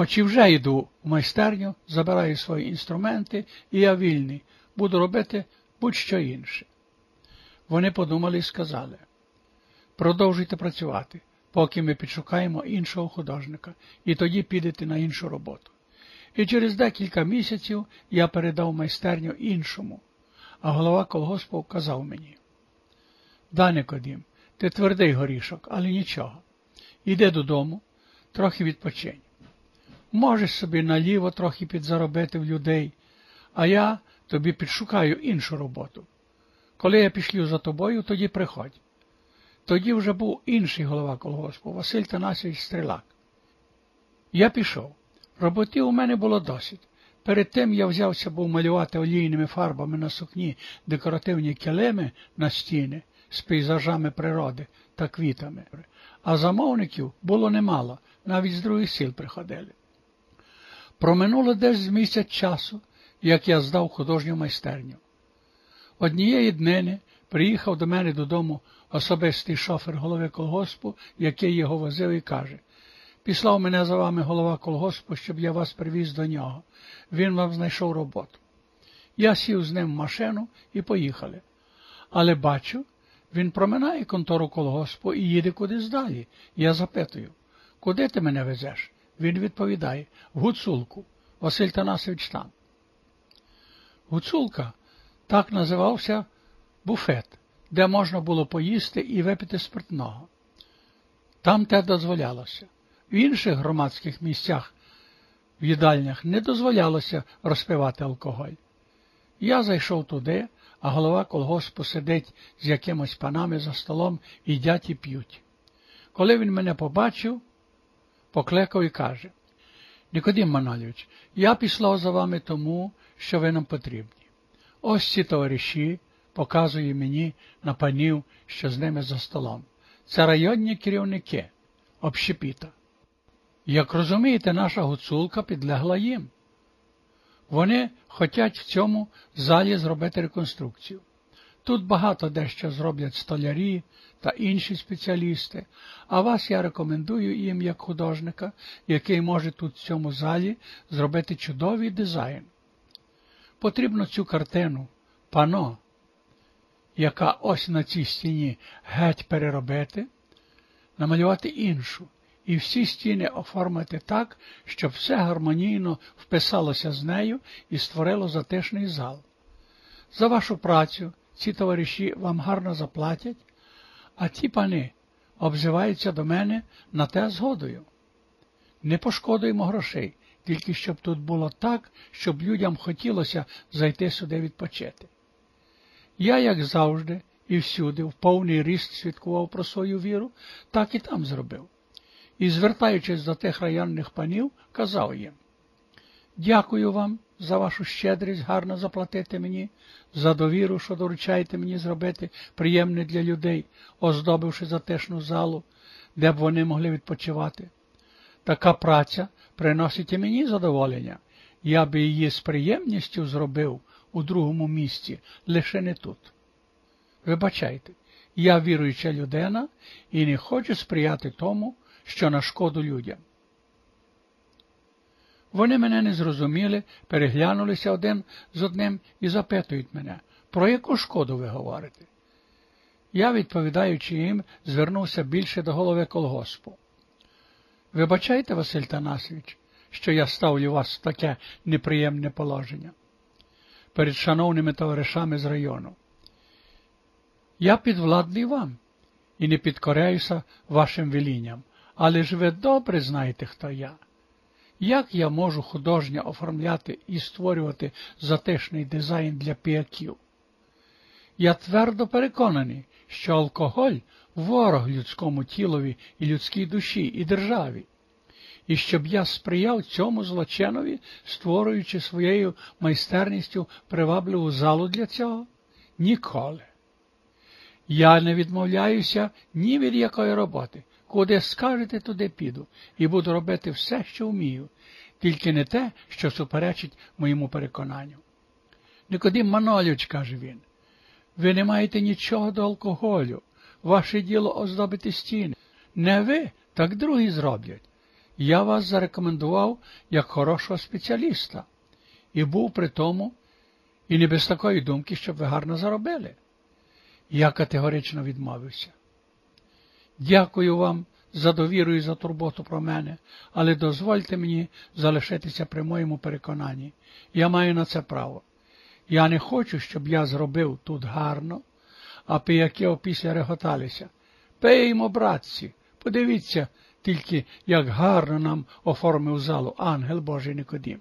Хоч і вже йду в майстерню, забираю свої інструменти, і я вільний, буду робити будь-що інше. Вони подумали і сказали продовжуйте працювати, поки ми підшукаємо іншого художника, і тоді підете на іншу роботу. І через декілька місяців я передав майстерню іншому, а голова колгоспу казав мені Да, Никодим, ти твердий горішок, але нічого. Іди додому, трохи відпочинь. Можеш собі наліво трохи підзаробити в людей, а я тобі підшукаю іншу роботу. Коли я пішлю за тобою, тоді приходь. Тоді вже був інший голова колгоспу Василь Танасович Стрілак. Я пішов. Роботи у мене було досить. Перед тим я взявся був малювати олійними фарбами на сукні декоративні килими на стіни з пейзажами природи та квітами, а замовників було немало, навіть з других сіл приходили. Проминуло десь місяць часу, як я здав художню майстерню. Однієї днини приїхав до мене додому особистий шофер голови колгоспу, який його возив, і каже Післав мене за вами голова колгоспу, щоб я вас привіз до нього. Він вам знайшов роботу. Я сів з ним в машину і поїхали. Але бачу, він проминає контору колгоспу і їде кудись далі. Я запитую, куди ти мене везеш? Він відповідає Гуцулку. Василь Танасович там. Гуцулка так називався буфет, де можна було поїсти і випити спиртного. Там те дозволялося. В інших громадських місцях, в їдальнях не дозволялося розпивати алкоголь. Я зайшов туди, а голова колгоспу сидить з якимось панами за столом, їдять і п'ють. Коли він мене побачив, покликав і каже Нікодим Манолівич, я пішла за вами тому, що ви нам потрібні. Ось ці товариші показує мені на панів, що з ними за столом. Це районні керівники общепіта. Як розумієте, наша гуцулка підлегла їм. Вони хочуть в цьому залі зробити реконструкцію. Тут багато дещо зроблять столярі та інші спеціалісти, а вас я рекомендую їм як художника, який може тут в цьому залі зробити чудовий дизайн. Потрібно цю картину, пано, яка ось на цій стіні геть переробити, намалювати іншу і всі стіни оформити так, щоб все гармонійно вписалося з нею і створило затишний зал. За вашу працю ці товариші вам гарно заплатять, а ті пани обзиваються до мене на те згодою. Не пошкодуємо грошей, тільки щоб тут було так, щоб людям хотілося зайти сюди відпочити. Я, як завжди, і всюди, в повний ріст свідкував про свою віру, так і там зробив. І, звертаючись до тих районних панів, казав їм Дякую вам за вашу щедрість гарно заплатити мені, за довіру, що доручаєте мені зробити приємне для людей, оздобивши затишну залу, де б вони могли відпочивати. Така праця приносить і мені задоволення. Я би її з приємністю зробив у другому місці, лише не тут. Вибачайте, я віруюча людина і не хочу сприяти тому, що на шкоду людям. Вони мене не зрозуміли, переглянулися один з одним і запитують мене, про яку шкоду ви говорите? Я, відповідаючи їм, звернувся більше до голови колгоспу. Вибачайте, Василь Танасович, що я ставлю вас в таке неприємне положення перед шановними товаришами з району. Я підвладний вам і не підкоряюся вашим велінням, але ж ви добре знаєте, хто я. Як я можу художньо оформляти і створювати затишний дизайн для піяків? Я твердо переконаний, що алкоголь ворог людському тілові і людській душі і державі, і щоб я сприяв цьому злочинові, створюючи своєю майстерністю привабливу залу для цього? Ніколи. Я не відмовляюся ні від якої роботи. Куди скажете, туди піду, і буду робити все, що вмію, тільки не те, що суперечить моєму переконанню. Никодим Манолюч, каже він, ви не маєте нічого до алкоголю, ваше діло оздобити стіни. Не ви, так другі зроблять. я вас зарекомендував як хорошого спеціаліста і був при тому і не без такої думки, щоб ви гарно заробили. Я категорично відмовився. Дякую вам за довіру і за турботу про мене, але дозвольте мені залишитися при моєму переконанні. Я маю на це право. Я не хочу, щоб я зробив тут гарно, а пияки опісля реготалися. Пиймо, братці, подивіться тільки, як гарно нам оформив залу ангел Божий Никодім.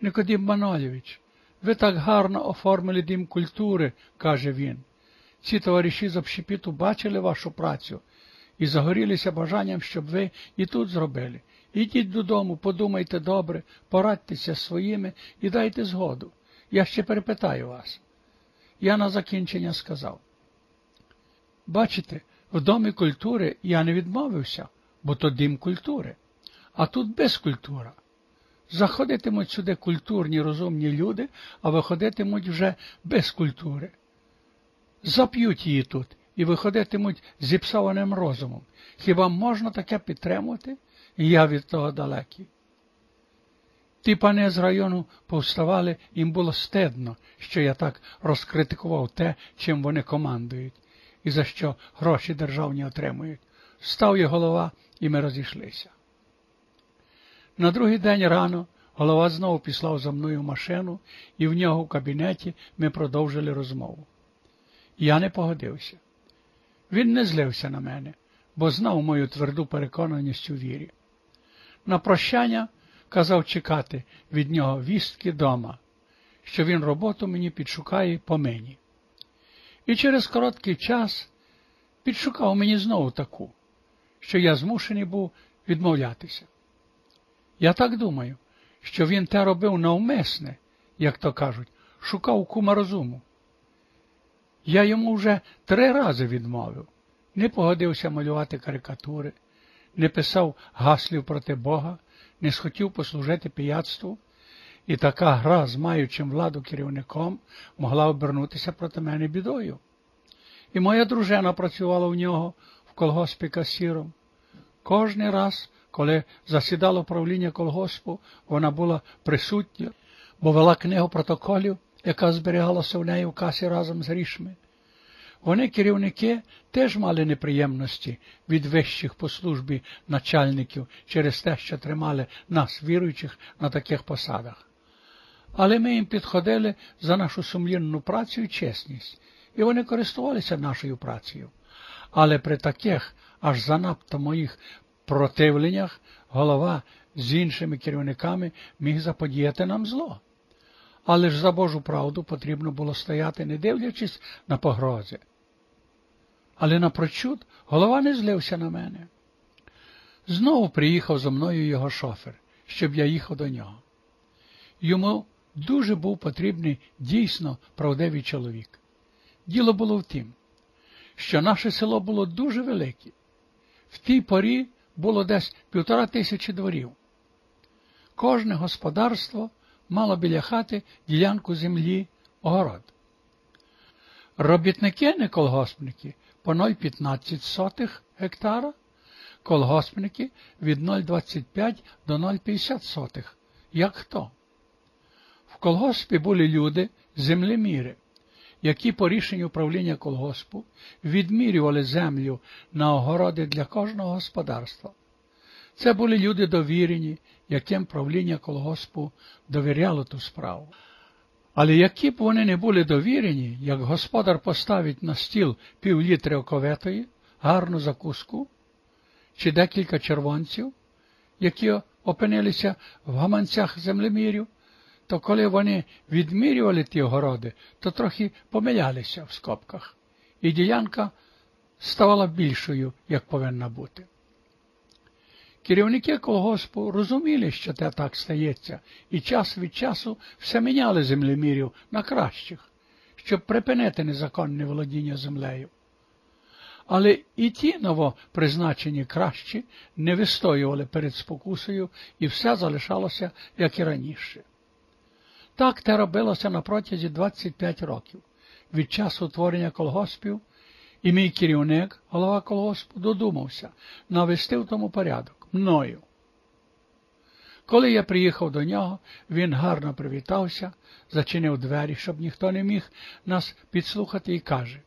Никодім Манолєвич, ви так гарно оформили дім культури, каже він. Ці товариші з общепіту бачили вашу працю і загорілися бажанням, щоб ви і тут зробили. Ідіть додому, подумайте добре, порадьтеся своїми і дайте згоду. Я ще перепитаю вас. Я на закінчення сказав. Бачите, в домі культури я не відмовився, бо то дім культури, а тут безкультура. Заходитимуть сюди культурні розумні люди, а виходитимуть вже без культури. Зап'ють її тут і виходитимуть зіпсованим розумом. Хіба можна таке підтримувати? Я від того далекий. Ті пани з району повставали, їм було стедно, що я так розкритикував те, чим вони командують, і за що гроші державні отримують. Став є голова, і ми розійшлися. На другий день рано голова знову післав за мною машину, і в нього в кабінеті ми продовжили розмову. Я не погодився. Він не злився на мене, бо знав мою тверду переконаність у вірі. На прощання казав чекати від нього вістки дома, що він роботу мені підшукає по мені. І через короткий час підшукав мені знову таку, що я змушений був відмовлятися. Я так думаю, що він те робив навмисне, як то кажуть, шукав кума розуму. Я йому вже три рази відмовив, не погодився малювати карикатури, не писав гаслів проти Бога, не схотів послужити пияцтву, і така гра з маючим владу керівником могла обернутися проти мене бідою. І моя дружина працювала в нього в колгоспі касіром. Кожний раз, коли засідало правління колгоспу, вона була присутня, бо вела книгу протоколів, яка зберігалася в неї в касі разом з грішми. Вони, керівники, теж мали неприємності від вищих по службі начальників через те, що тримали нас, віруючих, на таких посадах. Але ми їм підходили за нашу сумлінну працю і чесність, і вони користувалися нашою працею. Але при таких аж занадто моїх противленнях голова з іншими керівниками міг заподіяти нам зло. Але ж за Божу правду потрібно було стояти, не дивлячись на погрози. Але напрочуд голова не злився на мене. Знову приїхав зо мною його шофер, щоб я їхав до нього. Йому дуже був потрібний дійсно правдивий чоловік. Діло було в тім, що наше село було дуже велике. В тій порі було десь півтора тисячі дворів. Кожне господарство мало біля хати ділянку землі, огород. Робітники, не колгоспники, по 0,15 гектара, колгоспники від 0,25 до 0,50 як хто. В колгоспі були люди, землеміри, які по рішенню управління колгоспу відмірювали землю на огороди для кожного господарства. Це були люди довірені, яким правління колгоспу довіряло ту справу. Але які б вони не були довірені, як господар поставить на стіл пів літри оковетої, гарну закуску, чи декілька червонців, які опинилися в гаманцях землемірів, то коли вони відмірювали ті огороди, то трохи помилялися в скобках, і ділянка ставала більшою, як повинна бути. Керівники колгоспу розуміли, що те так стається, і час від часу все міняли землемірів на кращих, щоб припинити незаконне володіння землею. Але і ті новопризначені кращі не вистоювали перед спокусою, і все залишалося, як і раніше. Так те робилося на протязі 25 років від часу утворення колгоспів, і мій керівник, голова колгоспу, додумався навести в тому порядок мною, Коли я приїхав до нього, він гарно привітався, зачинив двері, щоб ніхто не міг нас підслухати, і каже.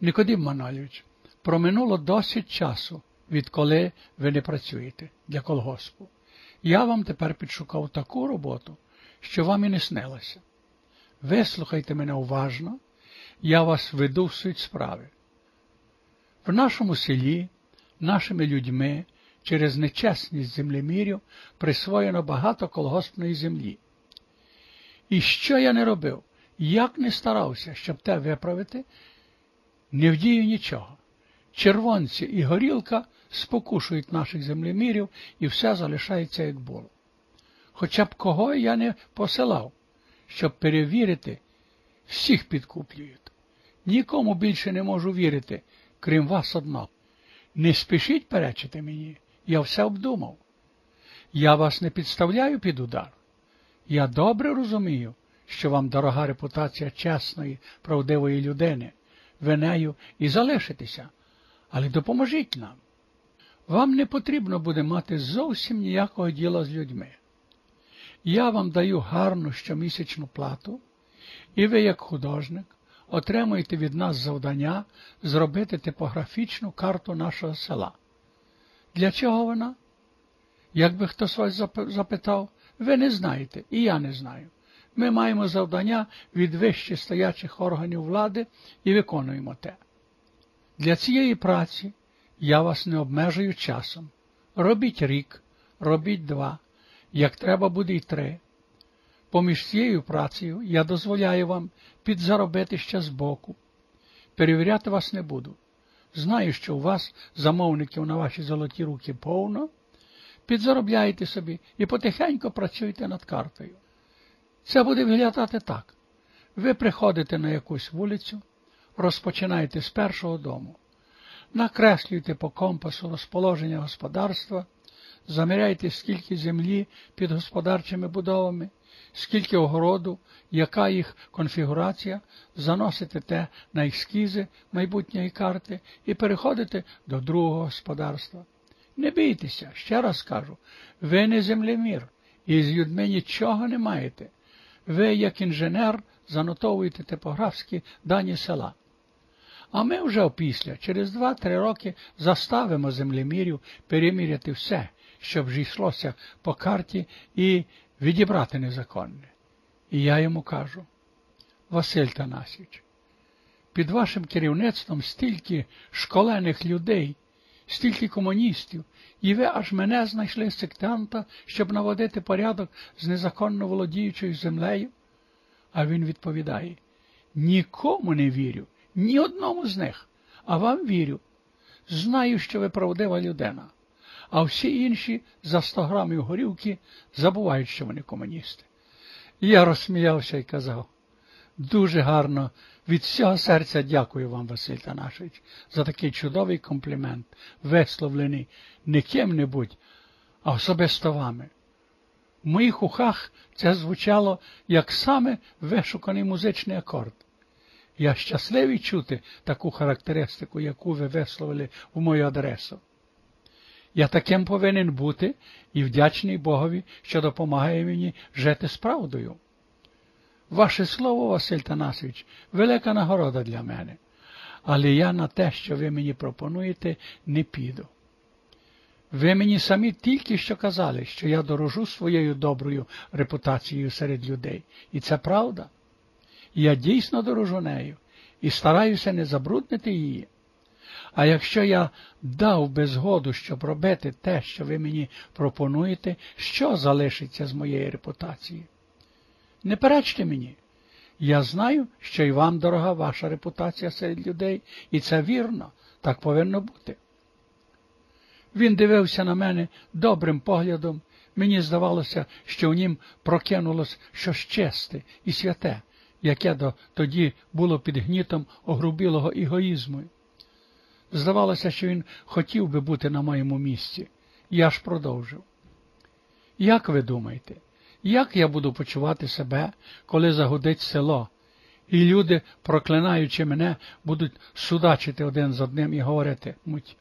Никодим Манолівич, проминуло досить часу, відколи ви не працюєте для колгоспу. Я вам тепер підшукав таку роботу, що вам і не снилося. Вислухайте мене уважно, я вас веду в суть справи. В нашому селі, нашими людьми, через нечесність землемірів присвоєно багато колгоспної землі. І що я не робив, як не старався, щоб те виправити, не вдію нічого. Червонці і горілка спокушують наших землемірів, і все залишається, як було. Хоча б кого я не посилав, щоб перевірити, всіх підкуплюють. Нікому більше не можу вірити, крім вас одного. Не спішіть перечити мені, я все обдумав. Я вас не підставляю під удар. Я добре розумію, що вам дорога репутація чесної, правдивої людини, ви нею і залишитеся, але допоможіть нам. Вам не потрібно буде мати зовсім ніякого діла з людьми. Я вам даю гарну щомісячну плату, і ви, як художник, отримуєте від нас завдання зробити типографічну карту нашого села. Для чого вона? Якби хтось вас запитав, ви не знаєте, і я не знаю. Ми маємо завдання від вище стоячих органів влади і виконуємо те. Для цієї праці я вас не обмежую часом. Робіть рік, робіть два, як треба буде й три. Поміж цією працею я дозволяю вам підзаробити ще збоку. Перевіряти вас не буду. Знаю, що у вас замовників на ваші золоті руки повно. Підзаробляйте собі і потихеньку працюйте над картою. Це буде виглядати так. Ви приходите на якусь вулицю, розпочинаєте з першого дому, накреслюйте по компасу розположення господарства, заміряйте, скільки землі під господарчими будовами, скільки огороду, яка їх конфігурація, заносите те на ескізи майбутньої карти і переходите до другого господарства. Не бійтеся, ще раз кажу, ви не землемір, і з людьми нічого не маєте. Ви, як інженер, занотовуєте типографські дані села. А ми вже опісля, через два-три роки, заставимо землемірів переміряти все, щоб ж йшлося по карті і відібрати незаконне. І я йому кажу, Василь Танасіч, під вашим керівництвом стільки школених людей, стільки комуністів, і ви аж мене знайшли сектанта, щоб наводити порядок з незаконно володіючою землею? А він відповідає, нікому не вірю, ні одному з них, а вам вірю. Знаю, що ви правдива людина а всі інші за 100 грамів горілки забувають, що вони комуністи. І я розсміявся і казав, дуже гарно, від всього серця дякую вам, Василь Танашевич, за такий чудовий комплімент, висловлений не ким-небудь, а особисто вами. В моїх ухах це звучало як саме вишуканий музичний акорд. Я щасливий чути таку характеристику, яку ви висловили в мою адресу. Я таким повинен бути і вдячний Богові, що допомагає мені жити з правдою. Ваше слово, Василь Танасович, велика нагорода для мене, але я на те, що ви мені пропонуєте, не піду. Ви мені самі тільки що казали, що я дорожу своєю доброю репутацією серед людей, і це правда. Я дійсно дорожу нею і стараюся не забруднити її. А якщо я дав би згоду, щоб робити те, що ви мені пропонуєте, що залишиться з моєї репутації? Не перечте мені. Я знаю, що і вам дорога ваша репутація серед людей, і це вірно, так повинно бути. Він дивився на мене добрим поглядом, мені здавалося, що в нім прокинулось щось честе і святе, яке до тоді було під гнітом огрубілого егоїзму. Здавалося, що він хотів би бути на моєму місці. Я ж продовжив. Як ви думаєте, як я буду почувати себе, коли загудить село, і люди, проклинаючи мене, будуть судачити один з одним і говорити муть?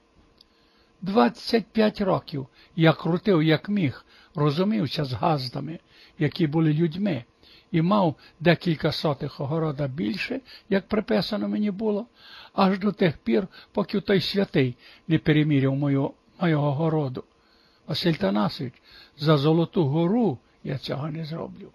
25 років я крутив, як міг, розумівся з газдами, які були людьми, і мав декілька сотих огорода більше, як приписано мені було, аж до тих пір, поки той святий не переміряв мою, моєго городу. Василь Танасович, за Золоту гору я цього не зроблю.